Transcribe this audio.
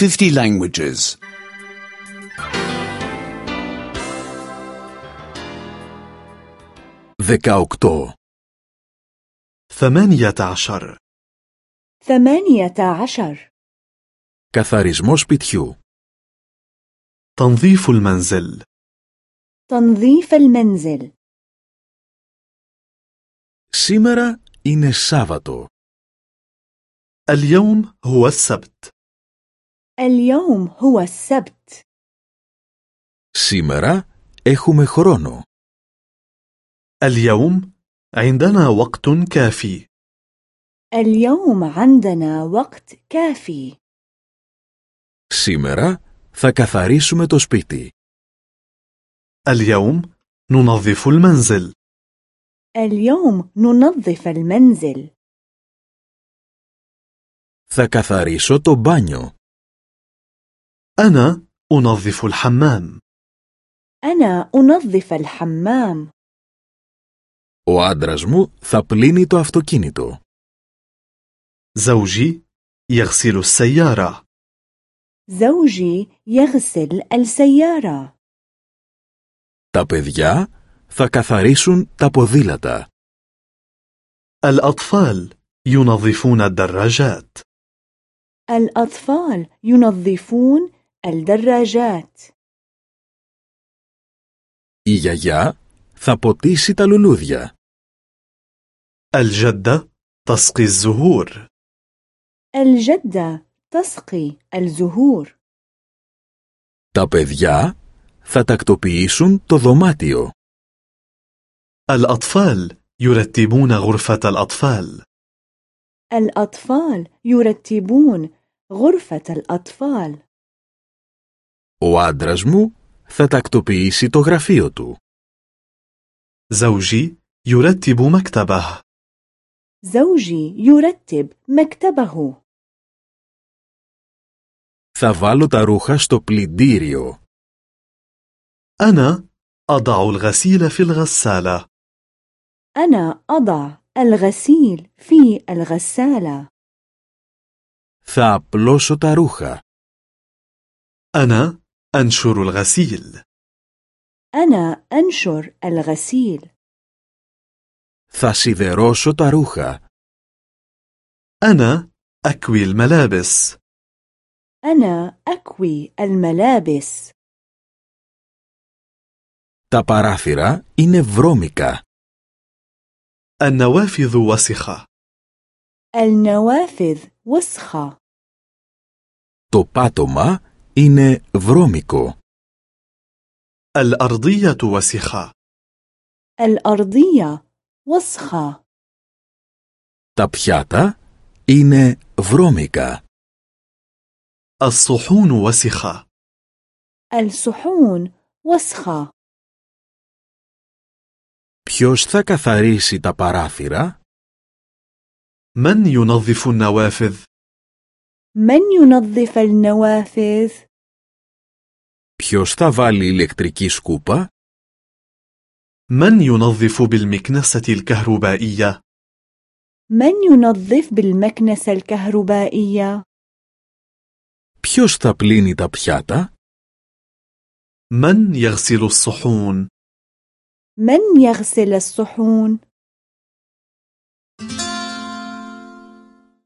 50 languages. 18. ثمانية عشر ثمانية عشر Καθαρισμός σπιτιού. تنظيف المنزل تنظيف المنزل Σήμερα είναι Σάββατο. اليوم هو السبت اليوم هو السبت Σήμερα έχουμε χρόνο. اليوم عندنا وقت كافي اليوم عندنا وقت كافي Σήμερα θα καθαρίσουμε το σπίτι. اليوم ننظف المنزل اليوم ننظف المنزل Θα καθαρίσω το μπάνιο. أنا أنظف الحمام أنا أنظف الحمام Ο άντρας μου θα πλύνει το αυτοκίνητο. زوجي يغسل السيارة زوجي يغسل السيارة Τα παιδιά θα καθαρίσουν τα ποδήλατα. الأطفال ينظفون الدراجات الأطفال ينظفون الدراجات Η γιαγιά θα ποτίσει τα λουλούδια. الجدة تسقي الزهور الجدة تسقي الزهور Τα παιδιά θα τακτοποιήσουν το δωμάτιο. الأطفال يرتبون غرفة الأطفال الأطفال يرتبون غرفة الأطفال Ο άντρας μου θα τακτοποιήσει το γραφείο του. زوجي يرتب مكتبه زوجي يرتب مكتبه Θα βάλω τα ρούχα στο πλυντήριο. أنا أضع الغسيل في الغسالة أنا أضع الغسيل في الغسالة Θα απλώσω τα ρούχα. أنا أنشر الغسيل أنا أنشر الغسيل Θα σιδερώσω τα ρούχα. أنا أكوي الملابس أنا أكوي الملابس Τα παράθυρα είναι βρώμικα. النوافذ وسخة النوافذ وسخة Το πάτωμα είναι βρώμικο. الأرضية وسخة الأرضية وسخة Τα πιάτα είναι βρώμικα. الصحون وسخة الصحون وسخة Ποιος θα καθαρίσει τα παράθυρα? من ينظف النوافذ؟ من ينظف النوافذ؟ Ποιος θα βάλει ηλεκτρική σκούπα? من ينظف بالمكنسة الكهربائية؟ من ينظف بالمكنسة الكهربائية؟ Ποιος θα πλύνει τα πιάτα? من يغسل الصحون؟ من يغسل الصحون؟